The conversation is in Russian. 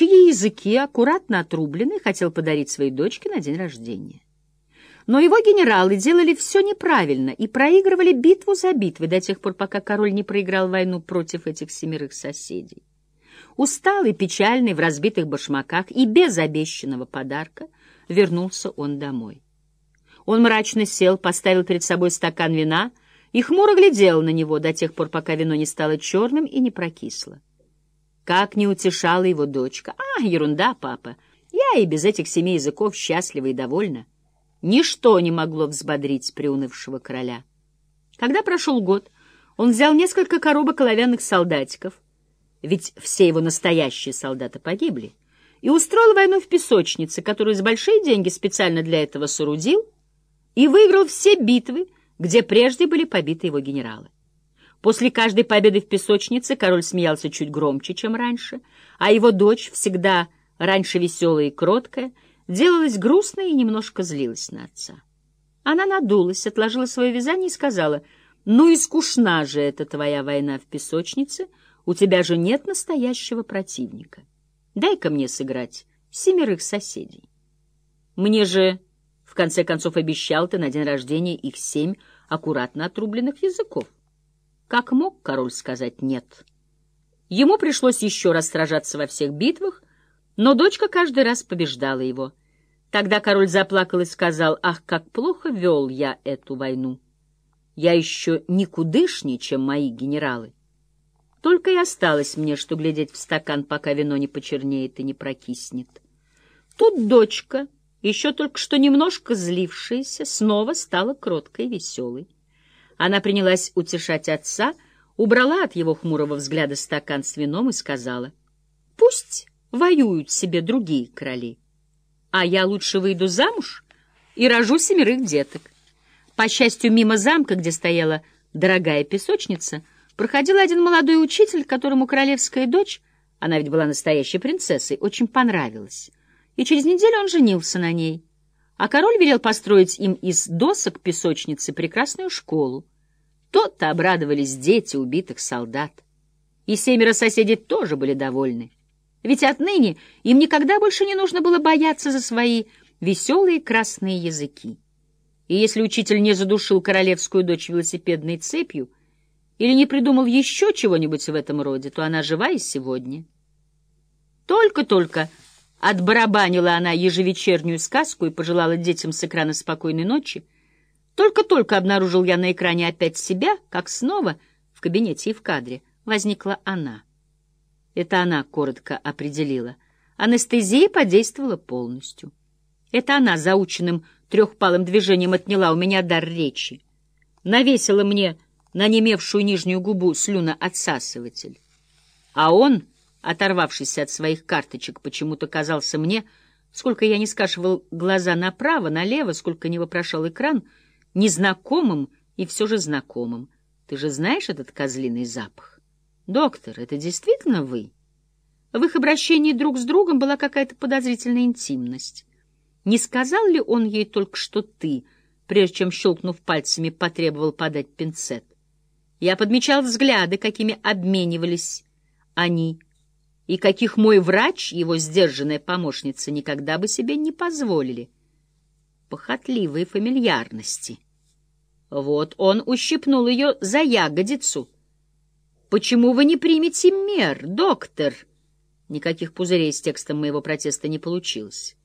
чьи языки, аккуратно отрублены, хотел подарить своей дочке на день рождения. Но его генералы делали все неправильно и проигрывали битву за битвой до тех пор, пока король не проиграл войну против этих семерых соседей. Усталый, печальный, в разбитых башмаках и без обещанного подарка вернулся он домой. Он мрачно сел, поставил перед собой стакан вина и хмуро глядел на него до тех пор, пока вино не стало черным и не прокисло. Как не утешала его дочка. «А, ерунда, папа, я и без этих семи языков счастлива и довольна». Ничто не могло взбодрить приунывшего короля. Когда прошел год, он взял несколько коробок оловянных солдатиков, ведь все его настоящие солдаты погибли, и устроил войну в песочнице, которую за большие деньги специально для этого соорудил, и выиграл все битвы, где прежде были побиты его генералы. После каждой победы в песочнице король смеялся чуть громче, чем раньше, а его дочь, всегда раньше веселая и кроткая, делалась грустной и немножко злилась на отца. Она надулась, отложила свое вязание и сказала, «Ну и скучна же эта твоя война в песочнице, у тебя же нет настоящего противника. Дай-ка мне сыграть семерых соседей. Мне же, в конце концов, обещал ты на день рождения их семь аккуратно отрубленных языков. Как мог король сказать «нет»? Ему пришлось еще раз сражаться во всех битвах, но дочка каждый раз побеждала его — Тогда король заплакал и сказал, «Ах, как плохо вел я эту войну! Я еще никудышнее, чем мои генералы. Только и осталось мне, что глядеть в стакан, пока вино не почернеет и не прокиснет». Тут дочка, еще только что немножко злившаяся, снова стала кроткой и веселой. Она принялась утешать отца, убрала от его хмурого взгляда стакан с вином и сказала, «Пусть воюют себе другие короли» а я лучше выйду замуж и рожу семерых деток. По счастью, мимо замка, где стояла дорогая песочница, проходил один молодой учитель, которому королевская дочь, она ведь была настоящей принцессой, очень понравилась. И через неделю он женился на ней. А король велел построить им из досок песочницы прекрасную школу. То-то обрадовались дети убитых солдат. И семеро соседей тоже были довольны. Ведь отныне им никогда больше не нужно было бояться за свои веселые красные языки. И если учитель не задушил королевскую дочь велосипедной цепью или не придумал еще чего-нибудь в этом роде, то она жива и сегодня. Только-только отбарабанила она ежевечернюю сказку и пожелала детям с экрана спокойной ночи, только-только обнаружил я на экране опять себя, как снова в кабинете и в кадре возникла она — это она коротко определила. Анестезия подействовала полностью. Это она заученным трехпалым движением отняла у меня дар речи. Навесила мне на немевшую нижнюю губу слюноотсасыватель. А он, оторвавшись от своих карточек, почему-то казался мне, сколько я не скашивал глаза направо, налево, сколько не вопрошал экран, незнакомым и все же знакомым. Ты же знаешь этот козлиный запах? «Доктор, это действительно вы?» В их обращении друг с другом была какая-то подозрительная интимность. Не сказал ли он ей только что «ты», прежде чем, щелкнув пальцами, потребовал подать пинцет? Я подмечал взгляды, какими обменивались они, и каких мой врач, его сдержанная помощница, никогда бы себе не позволили. Похотливые фамильярности. Вот он ущипнул ее за ягодицу — «Почему вы не примете мер, доктор?» Никаких пузырей с текстом моего протеста не получилось.